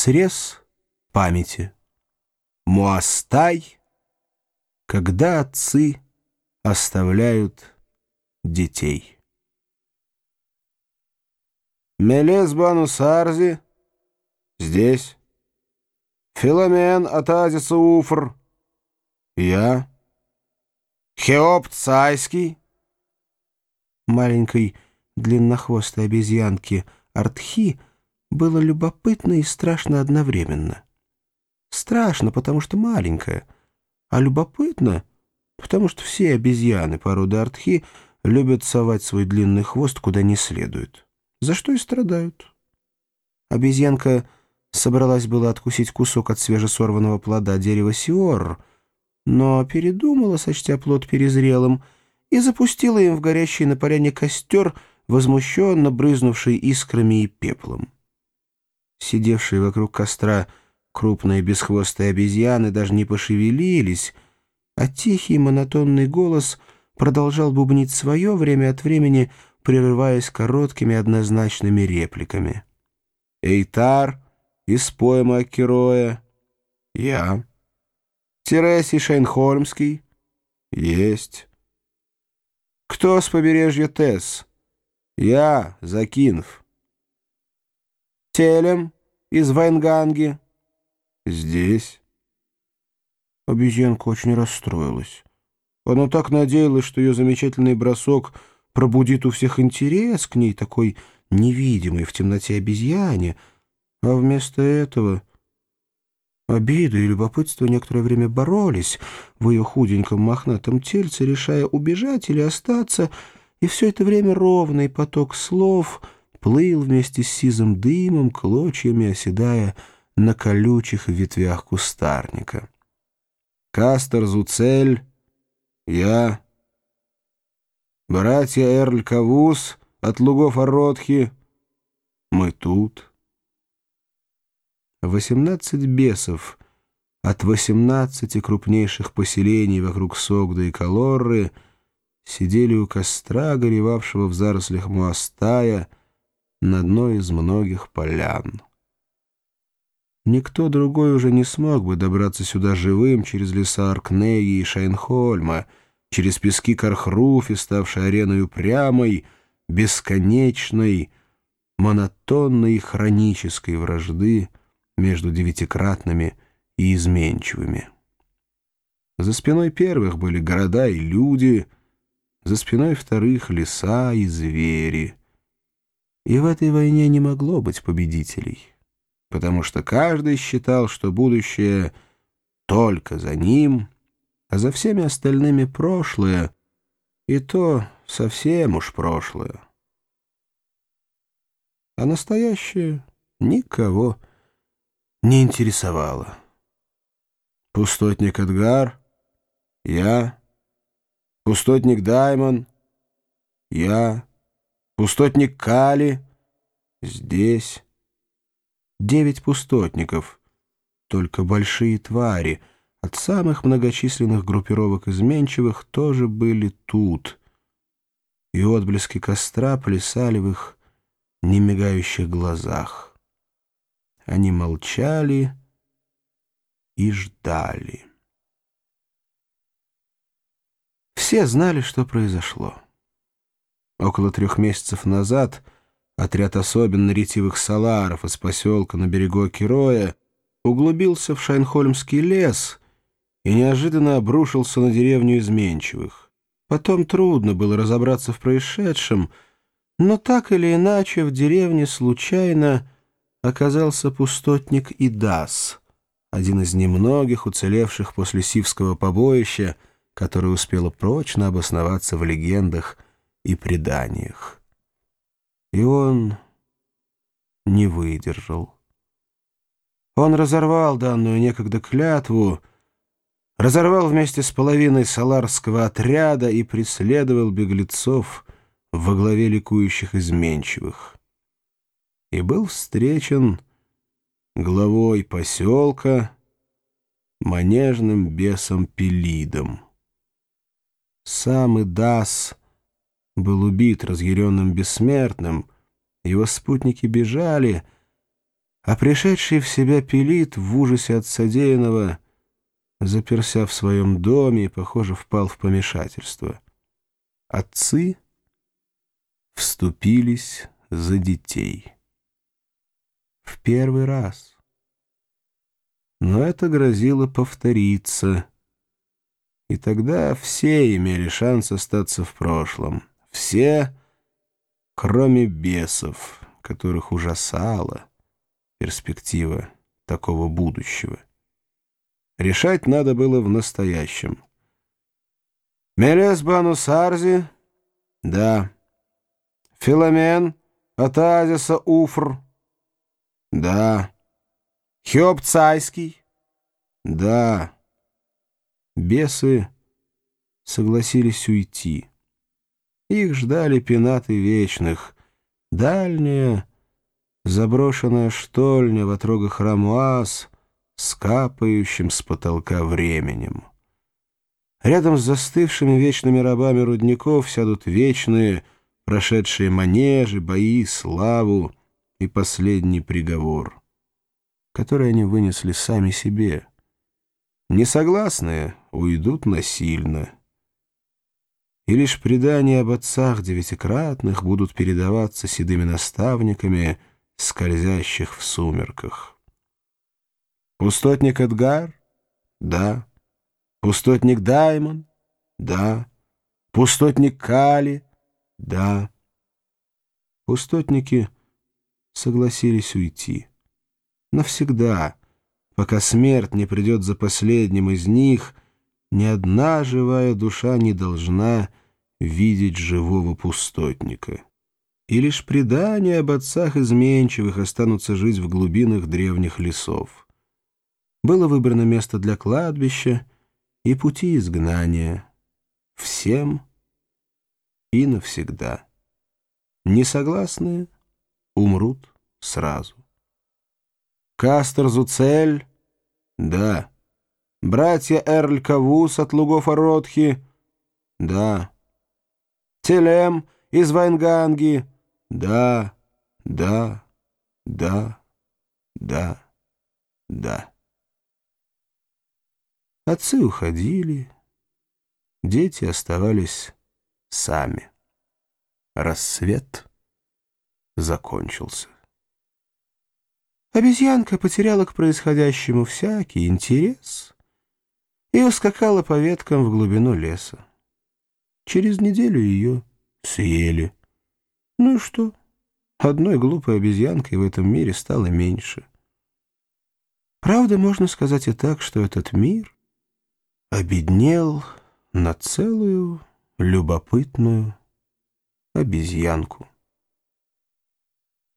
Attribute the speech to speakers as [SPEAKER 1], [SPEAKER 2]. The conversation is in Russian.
[SPEAKER 1] Срез памяти. Муастай, когда отцы оставляют детей. Мелес Банусарзи здесь. Филомен Атазиса Уфр. Я. Хеоп Цайский. Маленькой длиннохвостой обезьянки Артхи было любопытно и страшно одновременно. Страшно, потому что маленькая, а любопытно, потому что все обезьяны породы Артхи любят совать свой длинный хвост куда не следует, за что и страдают. Обезьянка собралась было откусить кусок от свежесорванного плода дерева сиор, но передумала, сочтя плод перезрелым, и запустила им в горящий на поляне костер, возмущенно брызнувший искрами и пеплом. Сидевшие вокруг костра крупные бесхвостые обезьяны даже не пошевелились, а тихий монотонный голос продолжал бубнить свое время от времени, прерываясь короткими однозначными репликами. «Эйтар из поэма Акероя. Я. Тереси Шейнхольмский. Есть. Кто с побережья Тесс? Я, Закинов. Телем из Вайнганги. Здесь. Обезьянка очень расстроилась. Она так надеялась, что ее замечательный бросок пробудит у всех интерес к ней, такой невидимой в темноте обезьяне, а вместо этого обида и любопытство некоторое время боролись в ее худеньком мохнатом тельце, решая убежать или остаться, и все это время ровный поток слов — плыл вместе с сизым дымом, клочьями оседая на колючих ветвях кустарника. Кастер Зуцель, я, братья Эрль Кавус от лугов Ородхи, мы тут. Восемнадцать бесов от восемнадцати крупнейших поселений вокруг Согда и Калорры сидели у костра, горевавшего в зарослях Муастая, на одной из многих полян. Никто другой уже не смог бы добраться сюда живым через леса Аркнеги и Шайнхольма, через пески Кархруфи, ставшей ареной упрямой, бесконечной, монотонной и хронической вражды между девятикратными и изменчивыми. За спиной первых были города и люди, за спиной вторых — леса и звери — и в этой войне не могло быть победителей, потому что каждый считал, что будущее только за ним, а за всеми остальными прошлое, и то совсем уж прошлое. А настоящее никого не интересовало. Пустотник Эдгар, я, пустотник Даймон, я, Пустотник Кали здесь. Девять пустотников, только большие твари, от самых многочисленных группировок изменчивых тоже были тут. И отблески костра плясали в их немигающих глазах. Они молчали и ждали. Все знали, что произошло. Около трех месяцев назад отряд особенно ретивых саларов из поселка на берегу Акироя углубился в Шайнхольмский лес и неожиданно обрушился на деревню изменчивых. Потом трудно было разобраться в происшедшем, но так или иначе в деревне случайно оказался пустотник Идас, один из немногих уцелевших после Сивского побоища, которое успело прочно обосноваться в легендах и преданиях. И он не выдержал. Он разорвал данную некогда клятву, разорвал вместе с половиной саларского отряда и преследовал беглецов во главе ликующих изменчивых. И был встречен главой поселка манежным бесом Пелидом. Сам Идас был убит разъяренным бессмертным, его спутники бежали, А пришедший в себя Пелит в ужасе от содеянного, заперся в своем доме и, похоже, впал в помешательство. Отцы вступились за детей. В первый раз. Но это грозило повториться. И тогда все имели шанс остаться в прошлом. Все, кроме бесов, которых ужасала перспектива такого будущего. Решать надо было в настоящем. Мелес Банус Арзи? Да. Филомен от Азиса Уфр? Да. Хёб Цайский? Да. Бесы согласились уйти. Их ждали пенаты вечных. Дальняя, заброшенная штольня в отрогах Рамуаз с с потолка временем. Рядом с застывшими вечными рабами рудников сядут вечные, прошедшие манежи, бои, славу и последний приговор, который они вынесли сами себе. Несогласные уйдут насильно. И лишь предания об отцах девятикратных будут передаваться седыми наставниками, скользящих в сумерках. Пустотник Эдгар? Да. Пустотник Даймон? Да. Пустотник Кали? Да. Пустотники согласились уйти. Навсегда, пока смерть не придет за последним из них, ни одна живая душа не должна видеть живого пустотника и лишь предания об отцах изменчивых останутся жить в глубинах древних лесов. Было выбрано место для кладбища и пути изгнания. Всем и навсегда. Несогласные умрут сразу. Кастер Зуцель? Да. Братья Эрль Кавус от лугов Ородхи? Да. Телем из Вайнганги? Да, да, да, да, да. Отцы уходили, дети оставались сами. Рассвет закончился. Обезьянка потеряла к происходящему всякий интерес и ускакала по веткам в глубину леса. Через неделю ее съели. Ну и что? Одной глупой обезьянкой в этом мире стало меньше. Правда, можно сказать и так, что этот мир обеднел на целую любопытную обезьянку.